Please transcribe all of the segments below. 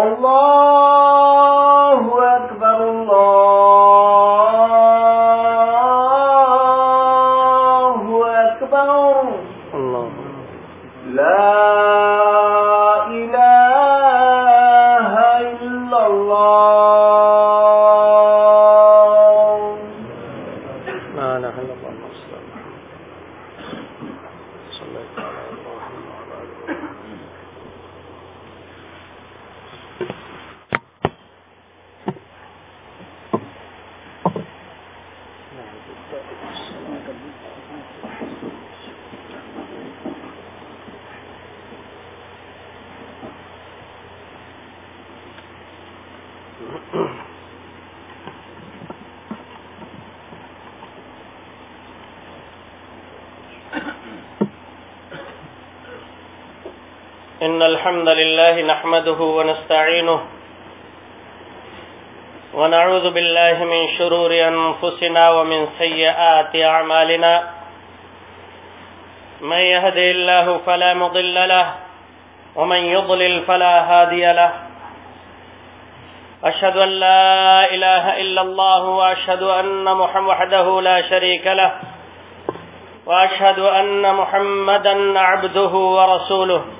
اللہ إن الحمد لله نحمده ونستعينه ونعوذ بالله من شرور أنفسنا ومن سيئات أعمالنا من يهدي الله فلا مضل له ومن يضلل فلا هادي له أشهد أن لا إله إلا الله وأشهد أن محمد وحده لا شريك له وأشهد أن محمدا عبده ورسوله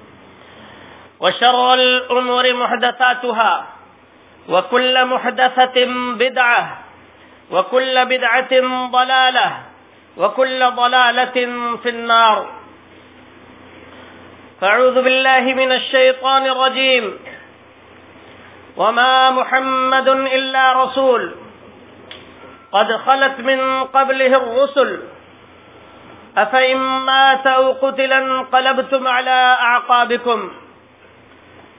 وشر الأمور محدثاتها وكل محدثة بدعة وكل بدعة ضلالة وكل ضلالة في النار. فاعوذ بالله من الشيطان الرجيم. وما محمد إلا رسول. قد خلت من قبله الرسل. أفإن مات أو قتلا انقلبتم على أعقابكم.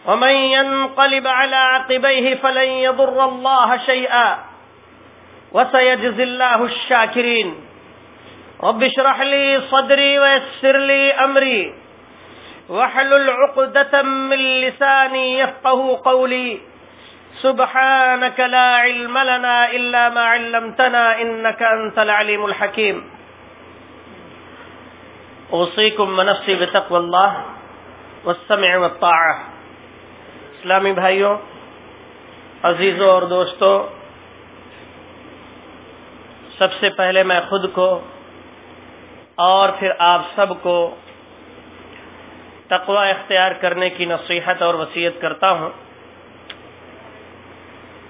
ومن ينقلب على عقبيه فلن يضر الله شيئا وسيجزي الله الشاكرين. رب اشرح لي صدري ويسر لي أمري. واحلل عقدة من لساني يفقه قولي. سبحانك لا علم لنا إلا ما علمتنا إنك أنت العليم الحكيم. أوصيكم ونفسي بتقوى الله والسمع والطاعة. اسلامی بھائیوں عزیزوں اور دوستوں سب سے پہلے میں خود کو اور پھر آپ سب کو تقوی اختیار کرنے کی نصیحت اور وصیت کرتا ہوں۔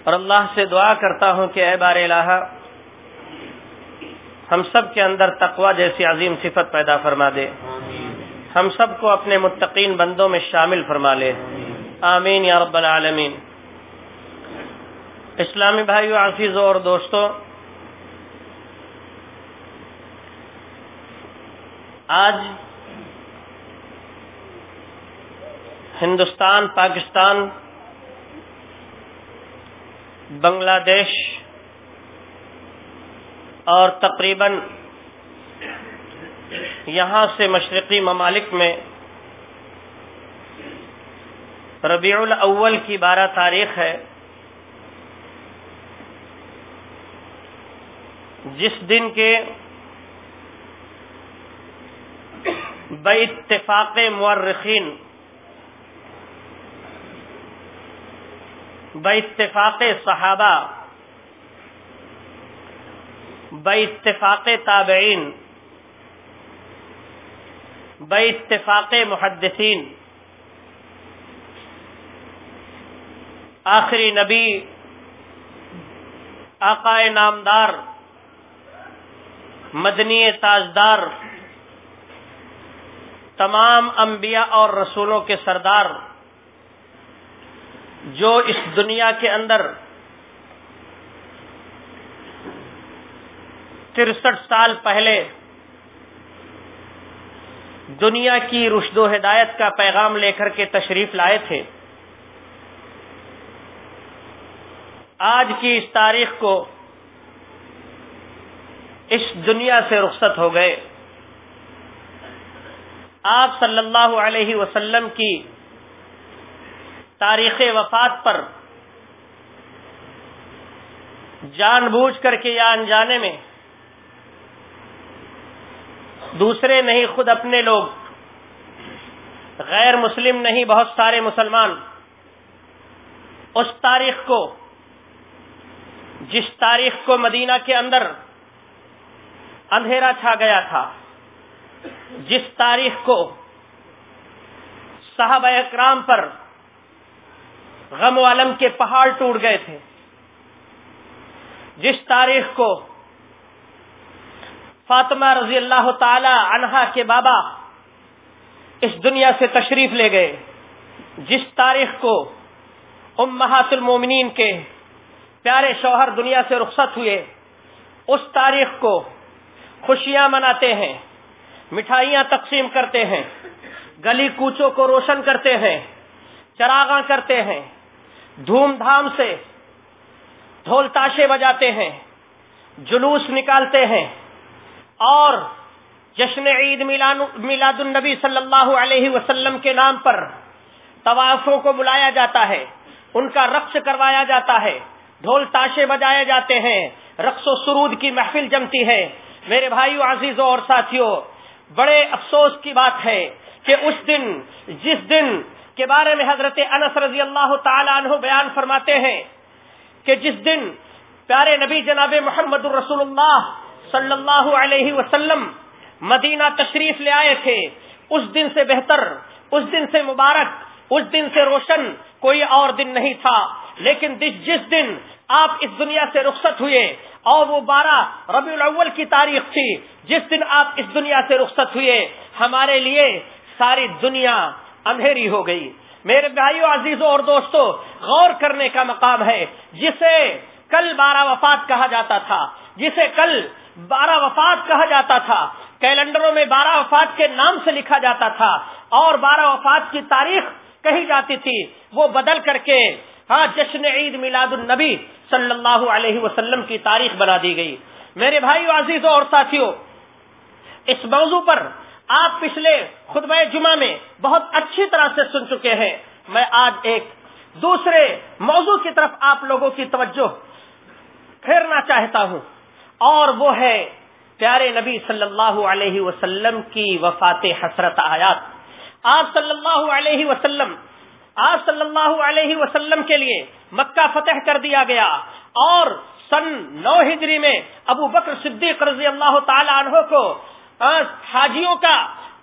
اور اللہ سے دعا کرتا ہوں کہ اے بار الہ ہم سب کے اندر تقوی جیسی عظیم صفت پیدا فرما دے۔ ہم سب کو اپنے متقین بندوں میں شامل فرما لے۔ آمین یا رب العالمین۔ اسلامی بھائیو عزیزوں اور دوستوں آج ہندوستان، پاکستان، بنگلہ دیش اور تقریباً یہاں سے مشرقی ممالک میں ربیع الاول کی بارہ تاریخ ہے۔ جس دن کے باتفاق مورخین باتفاق صحابہ باتفاق تابعین باتفاق محدثین۔ آخری نبی، آقائے نامدار، مدنی تاجدار، تمام انبیاء اور رسولوں کے سردار جو اس دنیا کے اندر ترسٹھ سال پہلے دنیا کی رشد و ہدایت کا پیغام لے کر کے تشریف لائے تھے۔ آج کی اس تاریخ کو اس دنیا سے رخصت ہو گئے۔ آپ صلی اللہ علیہ وسلم کی تاریخ وفات پر جان بوجھ کر کے یا انجانے میں دوسرے نہیں، خود اپنے لوگ، غیر مسلم نہیں، بہت سارے مسلمان اس تاریخ کو جس تاریخ کو مدینہ کے اندر اندھیرا چھا گیا تھا، جس تاریخ کو صحابہ اکرام پر غم و علم کے پہاڑ ٹوٹ گئے تھے، جس تاریخ کو فاطمہ رضی اللہ تعالی عنہا کے بابا اس دنیا سے تشریف لے گئے، جس تاریخ کو امہات المومنین کے پیارے شوہر دنیا سے رخصت ہوئے، اس تاریخ کو خوشیاں مناتے ہیں، مٹھائیاں تقسیم کرتے ہیں، گلی کوچوں کو روشن کرتے ہیں، چراغاں کرتے ہیں، دھوم دھام سے ڈھول تاشے بجاتے ہیں، جلوس نکالتے ہیں، اور جشن عید میلاد النبی صلی اللہ علیہ وسلم کے نام پر طوافوں کو بلایا جاتا ہے، ان کا رقص کروایا جاتا ہے۔ ڈھول تاشے بجائے جاتے ہیں، رقص و سرود کی محفل جمتی ہے۔ میرے بھائیو عزیزوں اور ساتھیوں بڑے افسوس کی بات ہے کہ اس دن، جس دن کے بارے میں حضرت انس رضی اللہ تعالی عنہ بیان فرماتے ہیں کہ جس دن پیارے نبی جناب محمد الرسول اللہ صلی اللہ علیہ وسلم مدینہ تشریف لے آئے تھے، اس دن سے بہتر، اس دن سے مبارک اس دن سے روشن کوئی اور دن نہیں تھا، لیکن جس دن آپ اس دنیا سے رخصت ہوئے، اور وہ بارہ ربیع الاول کی تاریخ تھی، جس دن آپ اس دنیا سے رخصت ہوئے، ہمارے لیے ساری دنیا اندھیری ہو گئی۔ میرے بھائیوں عزیزوں اور دوستوں غور کرنے کا مقام ہے، جسے کل بارہ وفات کہا جاتا تھا، جسے کل بارہ وفات کہا جاتا تھا۔ کیلنڈروں میں بارہ وفات کے نام سے لکھا جاتا تھا، اور بارہ وفات کی تاریخ کہی جاتی تھی، وہ بدل کر کے ہاں جشن عید میلاد النبی صلی اللہ علیہ وسلم کی تاریخ بنا دی گئی۔ میرے بھائی عزیزوں اور ساتھیوں اس موضوع پر آپ پچھلے خطبہ جمعہ میں بہت اچھی طرح سے سن چکے ہیں۔ میں آج ایک دوسرے موضوع کی طرف آپ لوگوں کی توجہ پھیرنا چاہتا ہوں۔ اور وہ ہے، پیارے نبی صلی اللہ علیہ وسلم کی وفات حسرت آیات۔ آپ صلی اللہ علیہ وسلم، آپ صلی اللہ علیہ وسلم کے لیے مکہ فتح کر دیا گیا اور سن نو ہجری میں ابو بکر صدیق رضی اللہ تعالی عنہ کو حاجیوں کا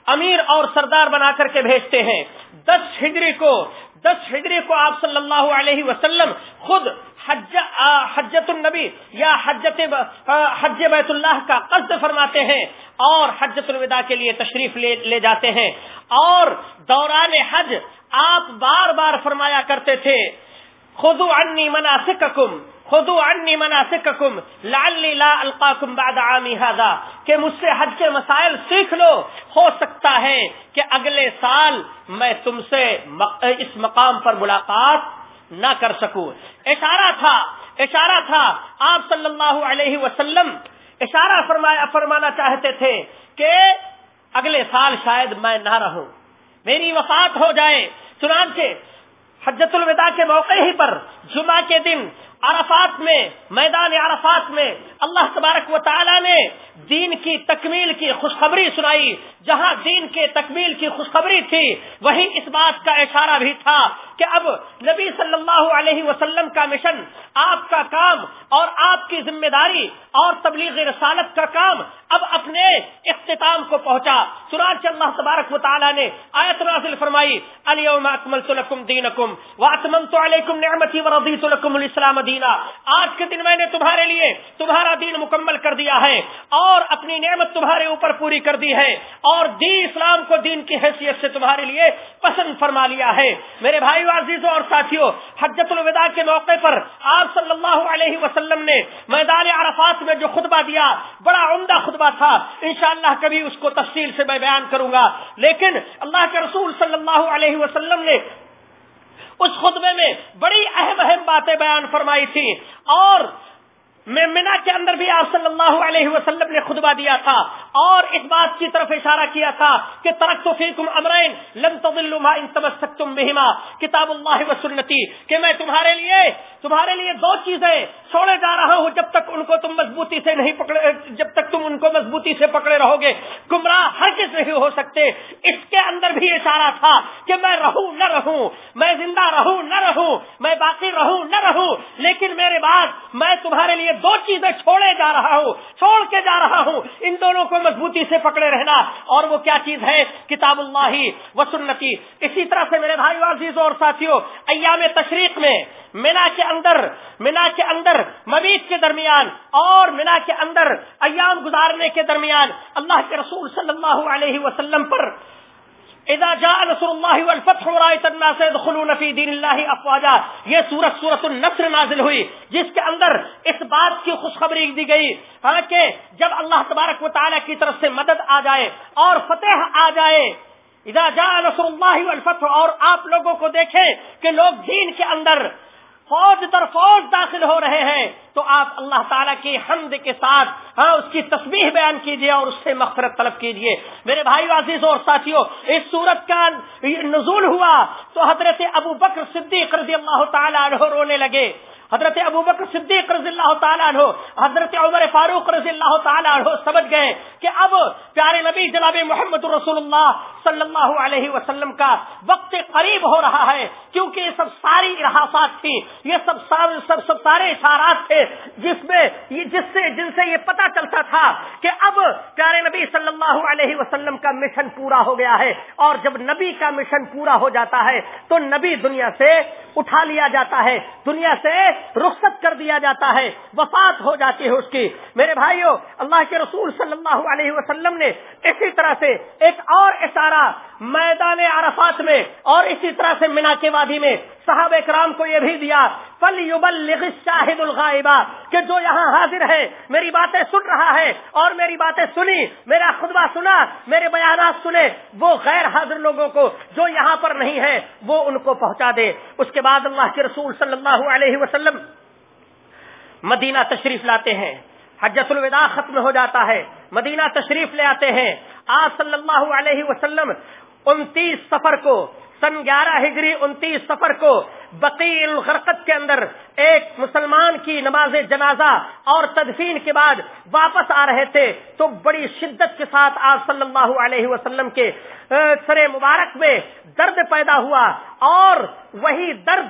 امیر اور سردار بنا کر کے بھیجتے ہیں۔ دس ہجری کو دس ہجری کو آپ صلی اللہ علیہ وسلم خود حج حجت النبی یا حجت حج بیت اللہ کا قصد فرماتے ہیں اور حجت الوداع کے لیے تشریف لے لے جاتے ہیں اور دوران حج آپ بار بار فرمایا کرتے تھے خود عنی مناسککم خود عنی مناسککم لعلی لا القاکم بعد عامی هذا. کہ مجھ سے حج کے مسائل سیکھ لو۔ ہو سکتا ہے کہ اگلے سال میں تم سے اس مقام پر ملاقات نہ کر سکوں۔ اشارہ تھا اشارہ تھا۔ آپ صلی اللہ علیہ وسلم اشارہ فرمایا فرمانا چاہتے تھے کہ اگلے سال شاید میں نہ رہوں۔ میری وفات ہو جائے۔ چنانچہ حجت الوداع کے موقع ہی پر جمعہ کے دن عرفات میں، میدان عرفات میں اللہ تبارک و تعالی نے دین کی تکمیل کی خوشخبری سنائی۔ جہاں دین کے تکمیل کی خوشخبری تھی وہی اس بات کا اشارہ بھی تھا۔ کہ اب نبی صلی اللہ علیہ وسلم کا مشن، آپ کا کام اور آپ کی ذمہ داری اور تبلیغ رسالت کا کام اب اپنے اختتام کو پہنچا۔ چنانچہ اللہ تبارک و تعالیٰ نے آیت نازل فرمائی، الیوم اکملت لکم دینکم واتممت علیکم نعمتی ورضیت لکم الاسلام دینا۔ آج کے دن میں نے تمہارے لیے تمہارا دین مکمل کر دیا ہے اور اپنی نعمت تمہارے اوپر پوری کر دی ہے اور دین اسلام کو دین کی حیثیت سے تمہارے لیے پسند فرما لیا ہے۔ میرے بھائی عزیزوں اور ساتھیوں، حجت الوداع کے موقع پر آپ صلی اللہ علیہ وسلم نے میدان عرفات میں جو خطبہ دیا، بڑا عمدہ خطبہ تھا۔ انشاءاللہ کبھی اس کو تفصیل سے میں بیان کروں گا۔ لیکن اللہ کے رسول صلی اللہ علیہ وسلم نے اس خطبے میں بڑی اہم اہم باتیں بیان فرمائی تھی اور میں کے اندر بھی آپ صلی اللہ علیہ وسلم نے خطبہ دیا تھا اور اس بات کی طرف اشارہ کیا تھا کہ ترک تو فیکم امرین لم تضلوا ان تمسکتم بهما کتاب اللہ و سنتی کہ میں تمہارے لیے تمہارے لیے دو چیزیں چھوڑے جا رہا ہوں جب تک ان کو تم مضبوطی سے نہیں پکڑے جب تک تم ان کو مضبوطی سے پکڑے رہو گے گمراہ ہر کس نہیں ہو سکتے۔ اس کے اندر بھی اشارہ تھا کہ میں رہوں نہ رہوں۔ میں زندہ رہوں نہ رہوں۔ میں باقی رہوں نہ رہوں۔ لیکن میرے بعد میں تمہارے لیے دو چیزیں چھوڑے جا رہا ہوں، چھوڑ کے جا رہا ہوں۔ ان دونوں کو مضبوطی سے پکڑے رہنا۔ اور وہ کیا چیز ہے؟ کتاب اللہ و سنتی۔ اسی طرح سے میرے بھائی عزیزوں اور ساتھیوں ایام تشریق میں مینا کے اندر، مینا کے اندر مبیت کے درمیان اور مینا کے اندر ایام گزارنے کے درمیان اللہ کے رسول صلی اللہ علیہ وسلم پر اذا جاء نصر الله والفتح ورائت الناس يدخلون في دين الله افواجا، یہ سورۃ سورۃ النصر نازل ہوئی، جس کے اندر اس بات کی خوشخبری دی گئی کہ جب اللہ تبارک و تعالی کی طرف سے مدد آ جائے اور فتح آ جائے، اذا جاء نصر الله والفتح اور آپ لوگوں کو دیکھیں کہ لوگ دین کے اندر فوج در فوج داخل ہو رہے ہیں، تو آپ اللہ تعالیٰ کی حمد کے ساتھ ہاں اس کی تصویر بیان کیجیے اور اس سے مغفرت طلب کیجیے میرے بھائی عزیز اور ساتھیوں، اس صورت کا نزول ہوا تو حضرت ابو بکر صدیق رضی اللہ تعالیٰ عنہ رونے لگے۔ حضرت ابو بکر صدیق رضی اللہ تعالیٰ عنہ حضرت عمر فاروق رضی اللہ تعالیٰ عنہ سمجھ گئے کہ اب پیارے نبی جناب محمد رسول اللہ صلی اللہ علیہ وسلم کا وقت قریب ہو رہا ہے کیونکہ یہ سب ساری ارحاسات تھی یہ سب سب سب, سب سارے اشارات تھے جس میں جس سے جن سے یہ پتا چلتا تھا کہ اب پیارے نبی صلی اللہ علیہ وسلم کا مشن پورا ہو گیا ہے اور جب نبی کا مشن پورا ہو جاتا ہے تو نبی دنیا سے اٹھا لیا جاتا ہے دنیا سے رخصت کر دیا جاتا ہے، وفات ہو جاتی ہے اس کی۔ میرے بھائیوں اللہ کے رسول صلی اللہ علیہ وسلم نے اسی طرح سے ایک اور اشارہ میدان عرفات میں اور اسی طرح سے مینا کے وادی میں صحابہ کرام کو یہ بھی دیا فل یبلغ شاہد الغائبہ کہ جو یہاں حاضر ہے، میری باتیں سن رہا ہے اور میری باتیں سنی، میرا خطبہ سنا، میرے بیانات سنے، وہ غیر حاضر لوگوں کو جو یہاں پر نہیں ہے، وہ ان کو پہنچا دے۔ اس کے بعد اللہ کے رسول صلی اللہ علیہ وسلم مدینہ تشریف لاتے ہیں۔ حجت الوداع ختم ہو جاتا ہے۔ مدینہ تشریف لے آتے ہیں۔ آج صلی اللہ علیہ وسلم انتیس سفر کو، سن گیارہ ہجری انتیس سفر کو بقی الغرقت کے اندر ایک مسلمان کی نماز جنازہ اور تدفین کے بعد واپس آ رہے تھے۔ تو بڑی شدت کے ساتھ آج صلی اللہ علیہ وسلم کے سر مبارک میں درد پیدا ہوا اور وہی درد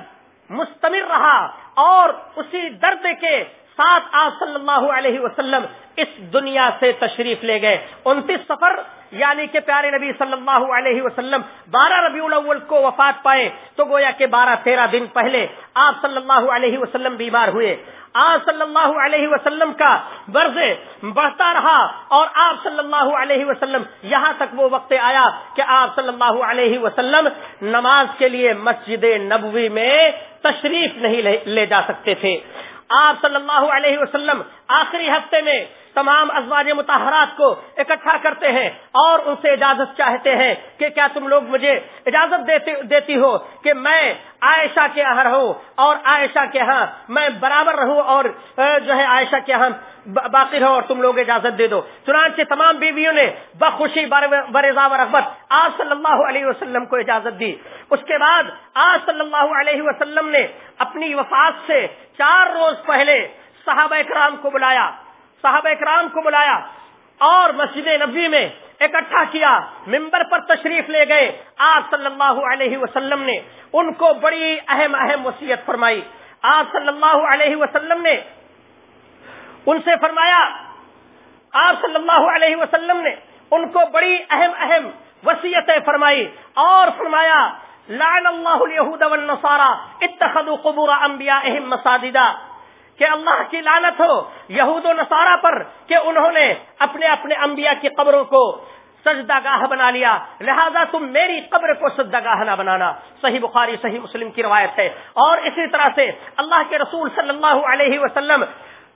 مستمر رہا اور اسی درد کے ساتھ آپ صلی اللہ علیہ وسلم اس دنیا سے تشریف لے گئے۔ انتیس سفر یعنی کہ پیارے نبی صلی اللہ علیہ وسلم بارہ ربیع الاول کو وفات پائے، تو گویا کہ بارہ تیرہ دن پہلے آپ صلی اللہ علیہ وسلم بیمار ہوئے۔ آپ صلی اللہ علیہ وسلم کا برض بڑھتا رہا اور آپ صلی اللہ علیہ وسلم یہاں تک وہ وقت آیا کہ آپ صلی اللہ علیہ وسلم نماز کے لیے مسجد نبوی میں تشریف نہیں لے جا سکتے تھے۔ آپ صلی اللہ علیہ وسلم آخری ہفتے میں تمام ازواج متحرات کو اکٹھا کرتے ہیں اور ان سے اجازت چاہتے ہیں کہ کیا تم لوگ مجھے اجازت دیتی دیتی ہو کہ میں عائشہ کے یہاں رہوں اور عائشہ کے ہاں میں برابر رہوں اور جو ہے عائشہ کے ہاں باقی رہو اور تم لوگ اجازت دے دو۔ چنانچہ تمام بیویوں نے بخوشی برضا و رغبت آج صلی اللہ علیہ وسلم کو اجازت دی۔ اس کے بعد آج صلی اللہ علیہ وسلم نے اپنی وفات سے چار روز پہلے صحابہ اکرام کو بلایا۔ صحابہ اکرام کو بلایا اور مسجد نبی میں اکٹھا کیا ممبر پر تشریف لے گئے۔ آپ صلی اللہ علیہ وسلم نے ان کو بڑی اہم اہم وصیت فرمائی۔ آپ صلی اللہ علیہ وسلم نے ان سے فرمایا، آپ صلی اللہ علیہ وسلم نے ان کو بڑی اہم اہم وسیعتیں فرمائی اور فرمایا، لعن اللہ والنصارى اتخذوا قبور انبیائہم مساجدا۔ کہ اللہ کی لانت ہو یہود و نصارہ پر کہ انہوں نے اپنے اپنے انبیاء کی قبروں کو سجدہ گاہ بنا لیا۔ لہذا تم میری قبر کو سجدہ گاہ نہ بنانا۔ صحیح بخاری، صحیح مسلم کی روایت ہے۔ اور اسی طرح سے اللہ کے رسول صلی اللہ علیہ وسلم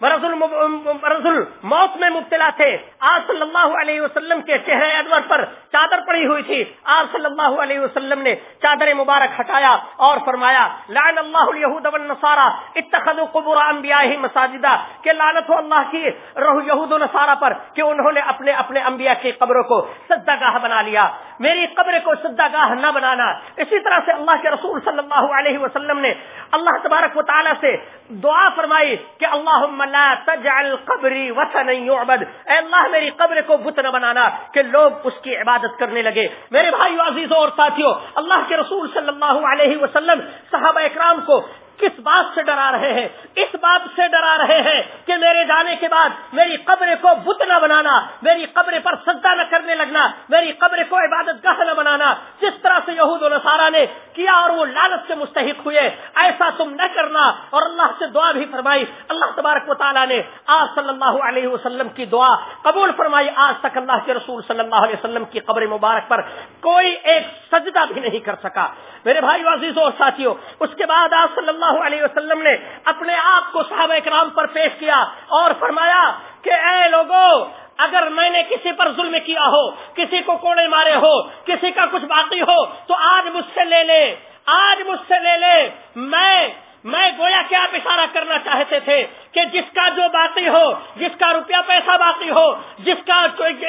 مرض موت میں مبتلا تھے۔ آج صلی اللہ علیہ وسلم کے چہرے ادور پر چادر پڑی ہوئی تھی۔ آج صلی اللہ علیہ وسلم نے چادر مبارک ہٹایا اور فرمایا، لعن اللہ الیہود والنصارى اتخذوا قبور انبیائهم مساجدا کہ لعنت ہو اللہ کی یہود و نصارہ پر کہ انہوں نے اپنے اپنے انبیاء کی قبروں کو سجدہ گاہ بنا لیا۔ میری قبر کو سجدہ گاہ نہ بنانا۔ اسی طرح سے اللہ کے رسول صلی اللہ علیہ وسلم نے اللہ تبارک و تعالی سے دعا فرمائی کہ اللہم لا تجعل قبری وطن يعبد. اے اللہ، میری قبر کو بت نہ بنانا، کہ لوگ اس کی عبادت کرنے لگے. میرے بھائی عزیزوں اور ساتھیوں اللہ کے رسول صلی اللہ علیہ وسلم، صحابہ اکرام کو کس بات سے ڈرا رہے ہیں؟ اس بات سے ڈرا رہے ہیں کہ میرے جانے کے بعد میری قبر کو بت نہ بنانا، میری قبر پر سجدہ نہ کرنے لگنا، میری قبر کو عبادت گاہ نہ بنانا۔ جس طرح سے یہود و نصارہ نے کیا اور وہ لالت سے مستحق ہوئے، ایسا تم نہ کرنا۔ اور اللہ سے دعا بھی فرمائی۔ اللہ تبارک و تعالیٰ نے آج صلی اللہ علیہ وسلم کی دعا قبول فرمائی۔ آج تک اللہ کے رسول صلی اللہ علیہ وسلم کی قبر مبارک پر کوئی ایک سجدہ نہیں کر سکا۔ میرے بھائی عزیزوں اور ساتھیوں اس کے بعد آپ صلی اللہ علیہ وسلم نے اپنے آپ کو صحابہ کرام پر پیش کیا اور فرمایا کہ اے لوگوں اگر میں نے کسی پر ظلم کیا ہو، کسی کو کوڑے مارے ہو، کسی کا کچھ باقی ہو، تو آج مجھ سے لے لے، آج مجھ سے لے لے، میں میں گویا کیا آپ اشارہ کرنا چاہتے تھے کہ جس کا جو باقی ہو، جس کا روپیہ پیسہ باقی ہو، جس کا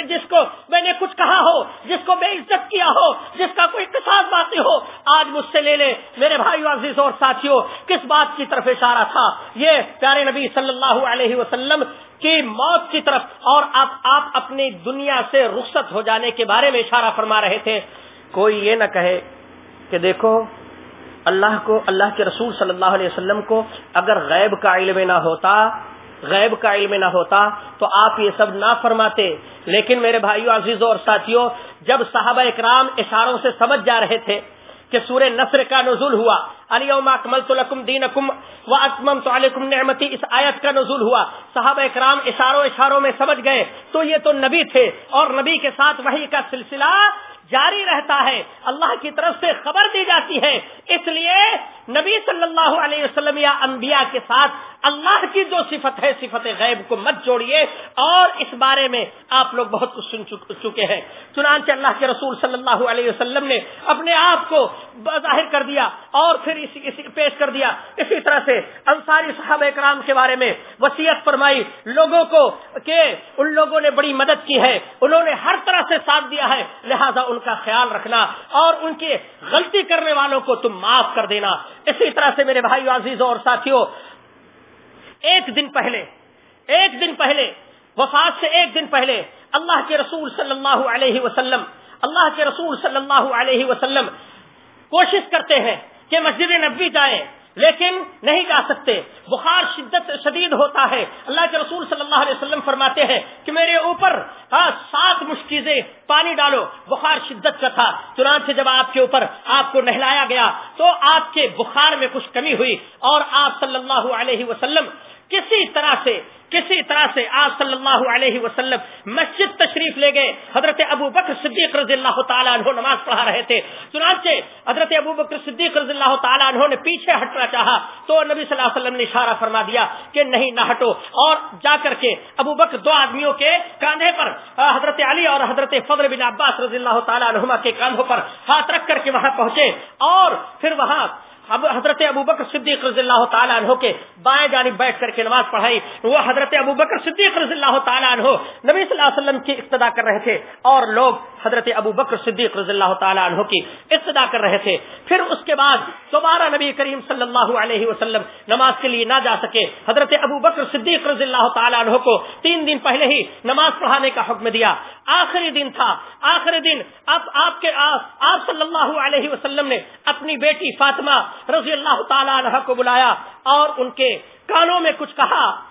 جس کو میں نے کچھ کہا ہو، جس کو بے عزت کیا ہو، جس کا کوئی اقتصاد باقی ہو، آج مجھ سے لے لے میرے بھائی عزیز اور ساتھیوں کس بات کی طرف اشارہ تھا؟ یہ پیارے نبی صلی اللہ علیہ وسلم کی موت کی طرف اور آپ آپ اپنی دنیا سے رخصت ہو جانے کے بارے میں اشارہ فرما رہے تھے۔ کوئی یہ نہ کہے کہ دیکھو اللہ کو اللہ کے رسول صلی اللہ علیہ وسلم کو اگر غیب کا علم نہ ہوتا، غیب کا علم نہ ہوتا تو آپ یہ سب نہ فرماتے۔ لیکن میرے بھائیوں عزیزوں اور ساتھیوں، جب صحابہ اکرام اشاروں سے سمجھ جا رہے تھے کہ سورہ نصر کا نزول ہوا اکمل دین اکم و اکمم تو علیکم نعمتی، اس آیت کا نزول ہوا، صحابہ اکرام اشاروں اشاروں میں سمجھ گئے، تو یہ تو نبی تھے اور نبی کے ساتھ وہی کا سلسلہ جاری رہتا ہے۔ اللہ کی طرف سے خبر دی جاتی ہے۔ اس لیے نبی صلی اللہ علیہ وسلم یا انبیاء کے ساتھ اللہ کی جو صفت ہے، صفت غیب کو مت جوڑیے۔ اور اس بارے میں آپ لوگ بہت کچھ سن چکے ہیں۔ چنانچہ اللہ کے رسول صلی اللہ علیہ وسلم نے اپنے آپ کو ظاہر کر دیا اور پھر اسی اسی پیش کر دیا۔ اسی طرح سے انصاری صاحب اکرام کے بارے میں وسیعت فرمائی۔ لوگوں کو کہ ان لوگوں نے بڑی مدد کی ہے۔ انہوں نے ہر طرح سے ساتھ دیا ہے۔ لہذا ان کا خیال رکھنا اور ان کے غلطی کرنے والوں کو تم معاف کر دینا۔ اسی طرح سے میرے بھائی عزیزوں اور ساتھیوں ایک دن پہلے، ایک دن پہلے، وفات سے ایک دن پہلے، اللہ کے رسول صلی اللہ علیہ وسلم، اللہ کے رسول صلی اللہ علیہ وسلم کوشش کرتے ہیں کہ مسجد نبی جائیں۔ لیکن نہیں جا سکتے۔ بخار شدت شدید ہوتا ہے۔ اللہ کے رسول صلی اللہ علیہ وسلم فرماتے ہیں کہ میرے اوپر ہاں، سات مشکیزیں پانی ڈالو۔ بخار شدت کا تھا۔ چنانچہ جب آپ کے اوپر آپ کو نہلایا گیا تو آپ کے بخار میں کچھ کمی ہوئی اور آپ صلی اللہ علیہ وسلم کسی طرح سے، کسی طرح سے آپ صلی اللہ علیہ وسلم مسجد تشریف لے گئے۔ حضرت ابو بکر صدیق رضی اللہ تعالیٰ عنہ نماز پڑھا رہے تھے۔ چنانچہ حضرت ابو بکر صدیق رضی اللہ تعالیٰ عنہ نے پیچھے ہٹنا چاہا تو نبی صلی اللہ علیہ وسلم نے اشارہ فرما دیا کہ نہیں، نہ ہٹو۔ اور جا کر کے ابو بکر دو آدمیوں کے کاندھے پر، حضرت علی اور حضرت فضل بن عباس رضی اللہ تعالیٰ عنہما کے کاندھوں پر ہاتھ رکھ کر کے وہاں پہنچے اور پھر وہاں حضرت ابو بکر صدیق رضی اللہ تعالیٰ عنہ کے بائیں جانب بیٹھ کر کے نماز پڑھائی، وہ حضرت ابو بکر صدیق رضی اللہ تعالیٰ عنہ نبی صلی اللہ علیہ وسلم کی ابتدا کر رہے تھے اور لوگ حضرت ابو بکر صدیق رضی اللہ تعالیٰ عنہ کی ابتدا کر رہے تھے۔ پھر اس کے بعد دوبارہ نبی کریم صلی اللہ علیہ وسلم نماز کے لیے نہ جا سکے۔ حضرت ابو بکر صدیق رضی اللہ تعالیٰ عنہ کو تین دن پہلے ہی نماز پڑھانے کا حکم دیا۔ آخری دن تھا۔ آخری دن اب آپ کے آپ صلی اللہ علیہ وسلم نے اپنی بیٹی فاطمہ رضی اللہ تعالی عنہ کو بلایا اور ان کے کانوں میں کچھ کہا۔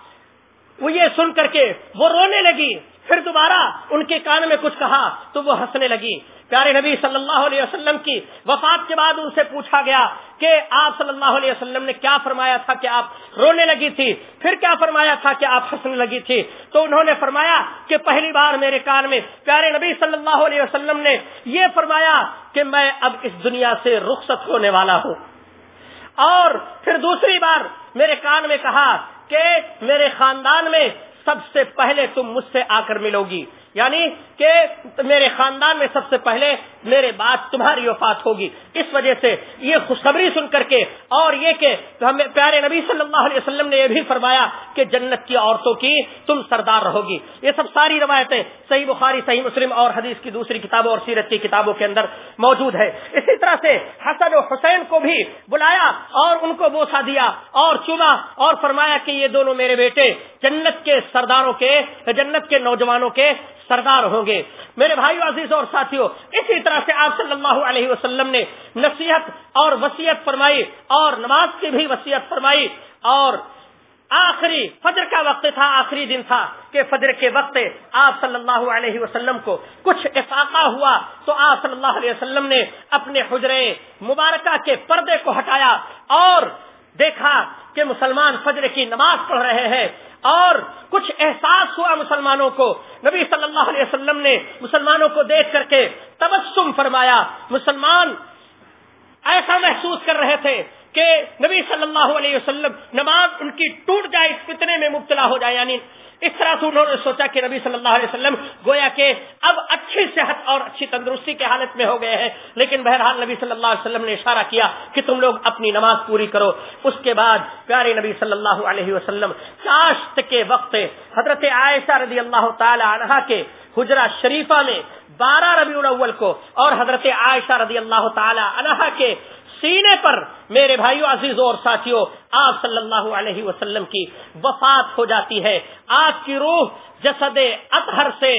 وہ یہ سن کر کے وہ رونے لگی۔ پھر دوبارہ ان کے کان میں کچھ کہا تو وہ ہنسنے لگی۔ پیارے نبی صلی اللہ علیہ وسلم کی وفات کے بعد ان سے پوچھا گیا کہ آپ صلی اللہ علیہ وسلم نے کیا فرمایا تھا کہ آپ رونے لگی تھی؟ پھر کیا فرمایا تھا کہ آپ ہنسنے لگی تھی؟ تو انہوں نے فرمایا کہ پہلی بار میرے کان میں پیارے نبی صلی اللہ علیہ وسلم نے یہ فرمایا کہ میں اب اس دنیا سے رخصت ہونے والا ہوں۔ اور پھر دوسری بار میرے کان میں کہا کہ میرے خاندان میں سب سے پہلے تم مجھ سے آ کر ملو گی۔ یعنی کہ میرے خاندان میں سب سے پہلے میرے بعد تمہاری وفات ہوگی۔ اس وجہ سے یہ خوشخبری سن کر کے اور یہ کہ ہمیں پیارے نبی صلی اللہ علیہ وسلم نے یہ بھی فرمایا کہ جنت کی عورتوں کی تم سردار رہو گی یہ سب ساری روایتیں صحیح بخاری، صحیح مسلم اور حدیث کی دوسری کتابوں اور سیرت کی کتابوں کے اندر موجود ہے۔ اسی طرح سے حسن و حسین کو بھی بلایا اور ان کو بوسا دیا اور چنا اور فرمایا کہ یہ دونوں میرے بیٹے جنت کے سرداروں کے، جنت کے نوجوانوں کے سردار ہوں گے۔ میرے بھائی عزیز اور ساتھیوں اسی طرح سے آپ صلی اللہ علیہ وسلم نے نصیحت اور وسیعت فرمائی اور نماز کی بھی وسیعت فرمائی اور آخری فجر کا وقت تھا، آخری دن تھا کہ فجر کے وقت آپ صلی اللہ علیہ وسلم کو کچھ افاقہ ہوا تو آپ صلی اللہ علیہ وسلم نے اپنے حجرے مبارکہ کے پردے کو ہٹایا اور دیکھا کہ مسلمان فجر کی نماز پڑھ رہے ہیں اور کچھ احساس ہوا مسلمانوں کو۔ نبی صلی اللہ علیہ وسلم نے مسلمانوں کو دیکھ کر کے تبسم فرمایا۔ مسلمان ایسا محسوس کر رہے تھے کہ نبی صلی اللہ علیہ وسلم نماز ان کی ٹوٹ جائے اس فتنے میں مبتلا ہو جائے یعنی اس طرح سے انہوں نے سوچا کہ نبی صلی اللہ علیہ وسلم گویا کہ اب اچھی صحت اور اچھی تندرستی کے حالت میں ہو گئے ہیں، لیکن بہرحال نبی صلی اللہ علیہ وسلم نے اشارہ کیا کہ تم لوگ اپنی نماز پوری کرو۔ اس کے بعد پیارے نبی صلی اللہ علیہ وسلم کاشت کے وقت حضرت عائشہ رضی اللہ تعالی عنہ کے حجرہ شریفہ میں بارہ ربیع الاول کو اور حضرت عائشہ رضی اللہ تعالی عنہ کے سینے پر میرے بھائیوں عزیز اور ساتھیوں آپ صلی اللہ علیہ وسلم کی وفات ہو جاتی ہے۔ آپ کی روح جسد اطہر سے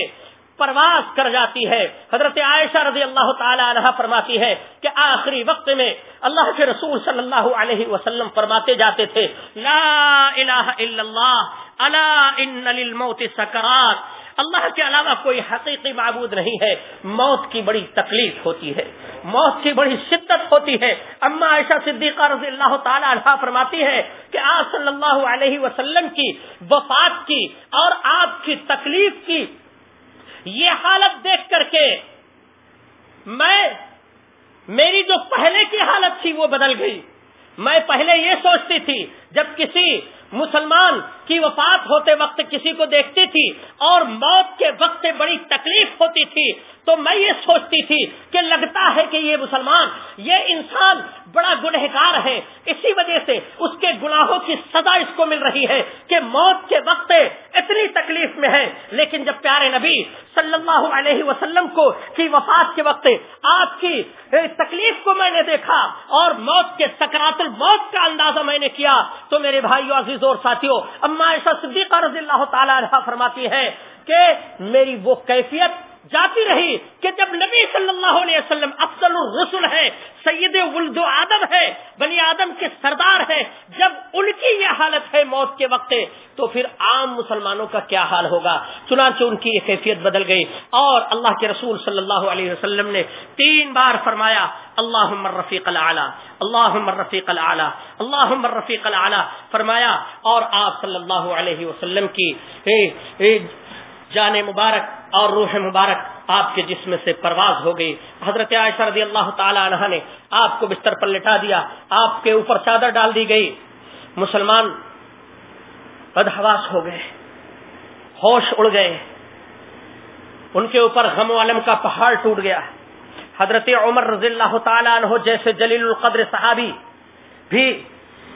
پرواز کر جاتی ہے۔ حضرت عائشہ رضی اللہ تعالی عنہ فرماتی ہے کہ آخری وقت میں اللہ کے رسول صلی اللہ علیہ وسلم فرماتے جاتے تھے، لا الہ الا اللہ، الا ان للموت سکرات۔ اللہ کے علاوہ کوئی حقیقی معبود نہیں ہے۔ موت کی بڑی تکلیف ہوتی ہے۔ موت کی بڑی شدت ہوتی ہے۔ اما عائشہ صدیقہ رضی اللہ تعالی عنہ فرماتی ہے کہ آپ صلی اللہ علیہ وسلم کی وفات کی اور آپ کی تکلیف کی یہ حالت دیکھ کر کے میں، میری جو پہلے کی حالت تھی وہ بدل گئی۔ میں پہلے یہ سوچتی تھی جب کسی مسلمان کی وفات ہوتے وقت کسی کو دیکھتی تھی اور موت کے وقت بڑی تکلیف ہوتی تھی تو میں یہ سوچتی تھی کہ لگتا ہے کہ یہ مسلمان، یہ انسان بڑا گنہگار ہے۔ اسی وجہ سے اس کے گناہوں کی سزا اس کو مل رہی ہے کہ موت کے وقت اتنی تکلیف میں ہے۔ لیکن جب پیارے نبی صلی اللہ علیہ وسلم کو کی وفات کے وقت آپ کی تکلیف کو میں نے دیکھا اور موت کے سکرات الموت کا اندازہ میں نے کیا، تو میرے بھائیوں عزیز اور ساتھیوں اما ایسا صدیقہ رضی اللہ تعالی عنہ فرماتی ہے کہ میری وہ کیفیت جاتی رہی کہ جب نبی صلی اللہ علیہ وسلم افضل الرسل ہے، سید ولد آدم ہے، بنی آدم کے سردار ہے، جب ان کی یہ حالت ہے موت کے وقت تو پھر عام مسلمانوں کا کیا حال ہوگا؟ چنانچہ ان کی یہ کیفیت بدل گئی۔ اور اللہ کے رسول صلی اللہ علیہ وسلم نے تین بار فرمایا اللہ رفیق العلیٰ اللہ رفیق العلیٰ اللہ رفیق العلیٰ فرمایا، اور آپ صلی اللہ علیہ وسلم کی، اے اے جان مبارک اور روح مبارک آپ کے جسم سے پرواز ہو گئی۔ حضرت عائشہ رضی اللہ تعالی عنہ نے آپ کو بستر پر لٹا دیا، آپ کے اوپر چادر ڈال دی گئی۔ مسلمان بدہواس ہو گئے، ہوش اڑ گئے۔ ان کے اوپر غم و علم کا پہاڑ ٹوٹ گیا۔ حضرت عمر رضی اللہ تعالی عنہ جیسے جلیل القدر صحابی بھی،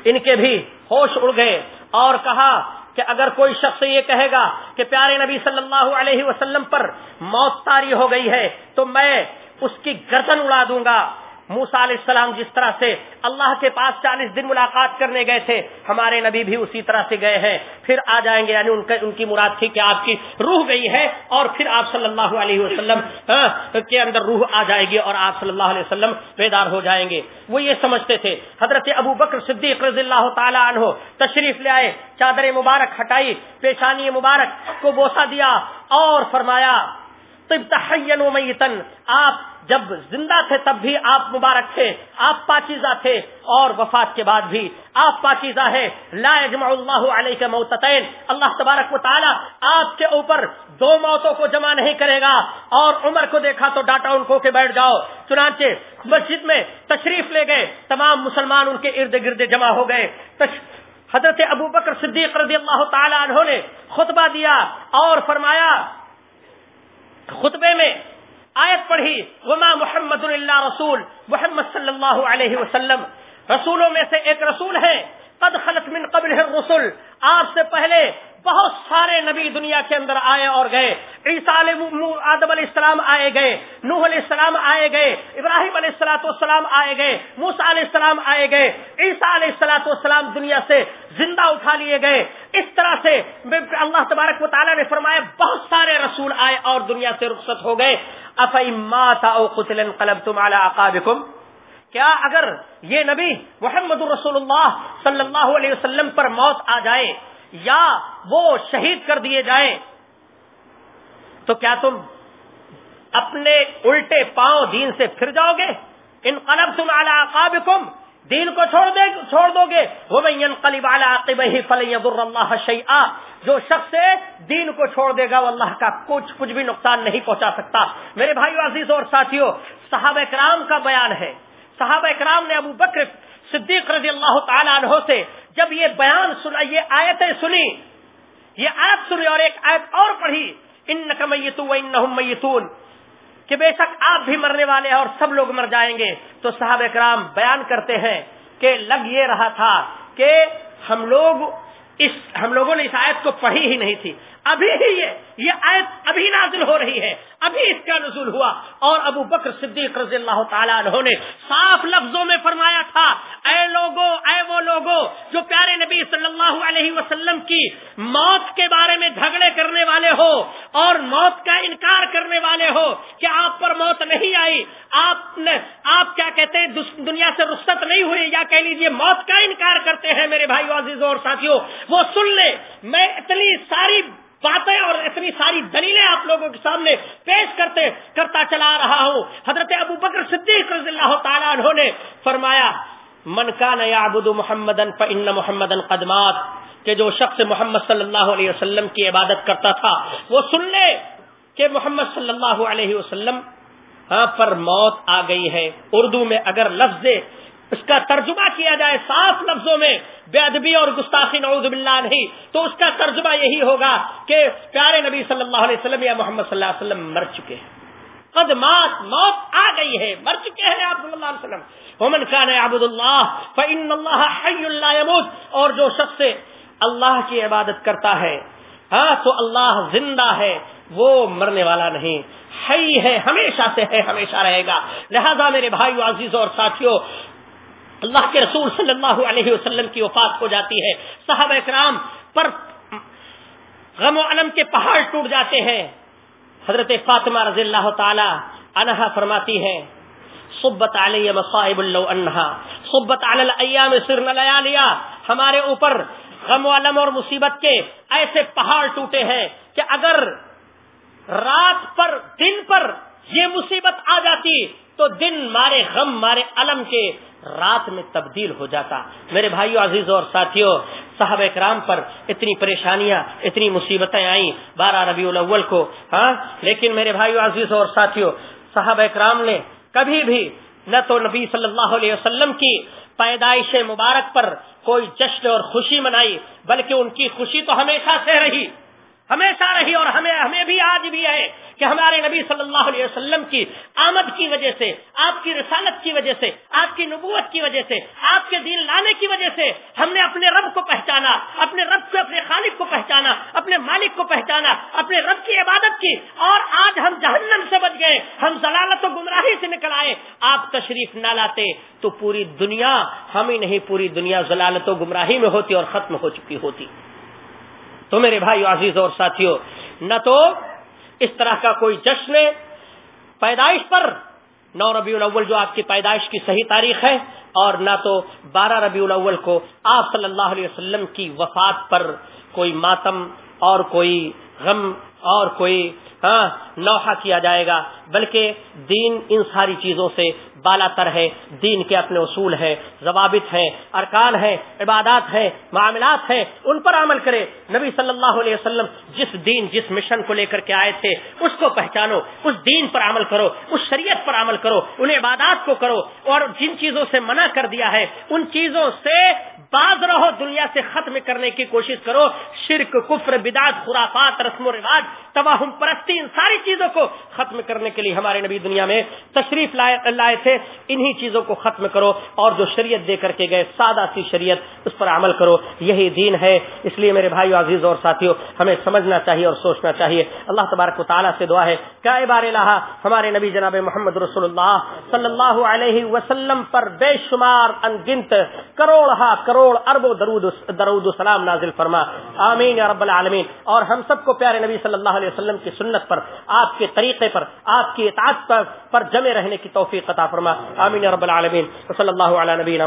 ان کے بھی ہوش اڑ گئے اور کہا کہ اگر کوئی شخص یہ کہے گا کہ پیارے نبی صلی اللہ علیہ وسلم پر موت تاری ہو گئی ہے تو میں اس کی گردن اڑا دوں گا موسا علیہ السلام جس طرح سے اللہ کے پاس چالیس دن ملاقات کرنے گئے تھے، ہمارے نبی بھی اسی طرح سے گئے ہیں۔ پھر آ جائیں گے یعنی ان ان کی مراد تھی کہ آپ کی روح گئی ہے اور پھر آپ صلی اللہ علیہ وسلم ہاں، کے اندر روح آ جائے گی اور آپ صلی اللہ علیہ وسلم بیدار ہو جائیں گے۔ وہ یہ سمجھتے تھے۔ حضرت ابو بکر صدیق رضی اللہ تعالیٰ عنہ تشریف لے آئے، چادر مبارک ہٹائی، پیشانی مبارک کو بوسا دیا اور فرمایا، طب و میتن، آپ جب زندہ تھے تب بھی آپ مبارک تھے، آپ پاکیزہ تھے اور وفات کے بعد بھی آپ پاکیزہ ہے لا اجمع اللہ علیہ کے موتین اللہ تبارک و تعالی آپ کے اوپر دو موتوں کو جمع نہیں کرے گا اور عمر کو دیکھا تو ڈاٹا ان کو کہ بیٹھ جاؤ۔ چنانچہ مسجد میں تشریف لے گئے، تمام مسلمان ان کے ارد گرد جمع ہو گئے۔ حضرت ابو بکر صدیق رضی اللہ تعالی عنہ نے خطبہ دیا اور فرمایا، خطبے میں آیت پڑھی، وما محمد اللہ رسول، محمد صلی اللہ علیہ وسلم۔ رسولوں میں سے ایک رسول ہے قد خلط من قبل رسول آپ سے پہلے بہت سارے نبی دنیا کے اندر آئے اور گئے۔ عیسیٰ آدم علیہ السلام آئے گئے، نوح علیہ السلام آئے گئے، ابراہیم علیہ السلاۃ والسلام آئے گئے موسا علیہ السلام آئے گئے۔ عیسیٰ علیہ السلاۃ والسلام دنیا سے زندہ اٹھا لیے گئے۔ اس طرح سے اللہ تبارک و تعالیٰ نے فرمایا، بہت سارے رسول آئے اور دنیا سے رخصت ہو گئے۔ قلب تم اعلیٰ کیا اگر یہ نبی محمد رسول اللہ صلی اللہ علیہ وسلم پر موت آ جائے یا وہ شہید کر دیے جائیں، تو کیا تم اپنے الٹے پاؤں دین سے پھر جاؤ گے؟ ان قلب تم اعلی دین کو چھوڑ دے، چھوڑ دو گے۔ وہ قلیب اعلی فلی اللہ شعیٰ جو شخص دین کو چھوڑ دے گا وہ اللہ کا کچھ کچھ بھی نقصان نہیں پہنچا سکتا۔ میرے بھائی عزیز اور ساتھیوں صحابہ کرام کا بیان ہے۔ صحابہ اکرام نے ابو بکر صدیق رضی اللہ تعالیٰ عنہ سے جب یہ بیان سنا یہ آیتیں سنی، یہ آیت سنی اور ایک آیت اور پڑھی ان میتون کہ بے شک آپ بھی مرنے والے ہیں اور سب لوگ مر جائیں گے۔ تو صحابہ کرام بیان کرتے ہیں کہ لگ یہ رہا تھا کہ ہم لوگ اس ہم لوگوں نے اس آیت کو پڑھی ہی نہیں تھی۔ ابھی ہی یہ یہ آیت ابھی نازل ہو رہی ہے۔ ابھی اس کا نزول ہوا۔ اور ابو بکر صدیق رضی اللہ تعالیٰ عنہ نے صاف لفظوں میں فرمایا تھا، اے لوگو، اے وہ لوگو جو پیارے نبی صلی اللہ علیہ وسلم کی موت کے بارے میں جھگڑے کرنے والے ہو اور موت کا انکار کرنے والے ہو کہ آپ پر موت نہیں آئی۔ آپ نے آپ کیا کہتے ہیں دنیا سے رخصت نہیں ہوئی یا کہہ لیجیے موت کا انکار کرتے ہیں میرے بھائی عزیزوں اور ساتھیوں وہ سن لے میں اتنی ساری باتیں اور اتنی ساری دلیلیں آپ لوگوں کے سامنے پیش کرتے کرتا چلا رہا ہوں۔ حضرت ابو بکر صدیق رضی اللہ تعالیٰ عنہ نے فرمایا، من کا نیا ابود محمد محمد قدمات کہ جو شخص محمد صلی اللہ علیہ وسلم کی عبادت کرتا تھا، وہ سن لے کہ محمد صلی اللہ علیہ وسلم ہاں پر موت آ گئی ہے۔ اردو میں اگر لفظ اس کا ترجمہ کیا جائے صاف لفظوں میں، بے ادبی اور گستاخی، نعوذ باللہ نہیں۔ تو اس کا ترجمہ یہی ہوگا کہ پیارے نبی صلی اللہ علیہ وسلم یا محمد صلی اللہ علیہ وسلم مر چکے ہیں۔ قدمات موت آ گئی ہے، مر چکے ہیں آپ صلی اللہ علیہ وسلم۔ ومن کان عبد اللہ فإن اللہ حی اللہ يموت اور جو شخص اللہ کی عبادت کرتا ہے ہاں تو اللہ زندہ ہے، وہ مرنے والا نہیں۔ حی ہے، ہمیشہ سے ہے، ہمیشہ رہے گا۔ لہذا میرے بھائی عزیز اور ساتھیوں اللہ کے رسول صلی اللہ علیہ وسلم کی وفات ہو جاتی ہے۔ صحابہ اکرام پر غم و علم کے پہاڑ ٹوٹ جاتے ہیں۔ حضرت فاطمہ رضی اللہ تعالی عنہا فرماتی ہے صبت علیہ مصائب اللہ عنہا صبت علی الایام سرن لیالیا ہمارے اوپر غم و علم اور مصیبت کے ایسے پہاڑ ٹوٹے ہیں کہ اگر رات پر، دن پر یہ مصیبت آ جاتی تو دن مارے غم مارے علم کے رات میں تبدیل ہو جاتا۔ میرے بھائیو عزیز اور ساتھیوں صاحب اکرام پر اتنی پریشانیاں، اتنی مصیبتیں آئیں بارہ ربیع الاول کو ہاں؟ لیکن میرے بھائیو عزیز اور ساتھیوں صاحب اکرام نے کبھی بھی نہ تو نبی صلی اللہ علیہ وسلم کی پیدائش مبارک پر کوئی جشن اور خوشی منائی، بلکہ ان کی خوشی تو ہمیشہ سے رہی۔ ہمیشہ رہی اور ہمیں ہمیں بھی آج بھی ہے کہ ہمارے نبی صلی اللہ علیہ وسلم کی آمد کی وجہ سے، آپ کی رسالت کی وجہ سے، آپ کی نبوت کی وجہ سے، آپ کے دین لانے کی وجہ سے ہم نے اپنے رب کو پہچانا، اپنے رب کو، اپنے خالق کو پہچانا، اپنے مالک کو پہچانا، اپنے رب کی عبادت کی اور آج ہم جہنم سے بچ گئے، ہم ضلالت و گمراہی سے نکل آئے۔ آپ تشریف نہ لاتے تو پوری دنیا، ہم ہی نہیں، پوری دنیا ضلالت و گمراہی میں ہوتی اور ختم ہو چکی ہوتی۔ تو میرے بھائی عزیز اور ساتھیوں نہ تو اس طرح کا کوئی جشن پیدائش پر نو ربیع الاول جو آپ کی پیدائش کی صحیح تاریخ ہے، اور نہ تو بارہ ربیع الاول کو آپ صلی اللہ علیہ وسلم کی وفات پر کوئی ماتم اور کوئی غم اور کوئی ہاں نوحہ کیا جائے گا، بلکہ دین ان ساری چیزوں سے بالا تر ہے، دین کے اپنے اصول ہیں، ضوابط ہیں، ارکان ہیں، عبادات ہیں، معاملات ہیں، ان پر عمل کرے۔ نبی صلی اللہ علیہ وسلم جس دین، جس مشن کو لے کر کے آئے تھے، اس کو پہچانو، اس دین پر عمل کرو، اس شریعت پر عمل کرو، ان عبادات کو کرو۔ اور جن چیزوں سے منع کر دیا ہے، ان چیزوں سے باز رہو، دنیا سے ختم کرنے کی کوشش کرو۔ شرک، کفر بداد خرافات، رسم و رواج تباہم پرستی ان ساری چیزوں کو ختم کرنے کے لیے ہمارے نبی دنیا میں تشریف لائے تھے۔ تھے انہی چیزوں کو ختم کرو اور جو شریعت دے کر کے گئے، سادہ سی شریعت، اس پر عمل کرو۔ یہی دین ہے۔ اس لیے میرے بھائیو، عزیز اور ساتھیوں ہمیں سمجھنا چاہیے اور سوچنا چاہیے۔ اللہ تبارک و تعالیٰ سے دعا ہے۔ کیا بار لہا ہمارے نبی جناب محمد رسول اللہ صلی اللہ علیہ وسلم پر بے شمار انگنت کروڑ ہا کروڑ ارب و درود درود السلام نازل فرما۔ آمین یا رب العالمین۔ اور ہم سب کو پیارے نبی صلی اللہ علیہ وسلم کی سنت پر، آپ کے طریقے پر، آپ کی اطاعت پر پر جمے رہنے کی توفیق عطا فرما فرما آمین رب العالمین صلی اللہ علیہ نبینا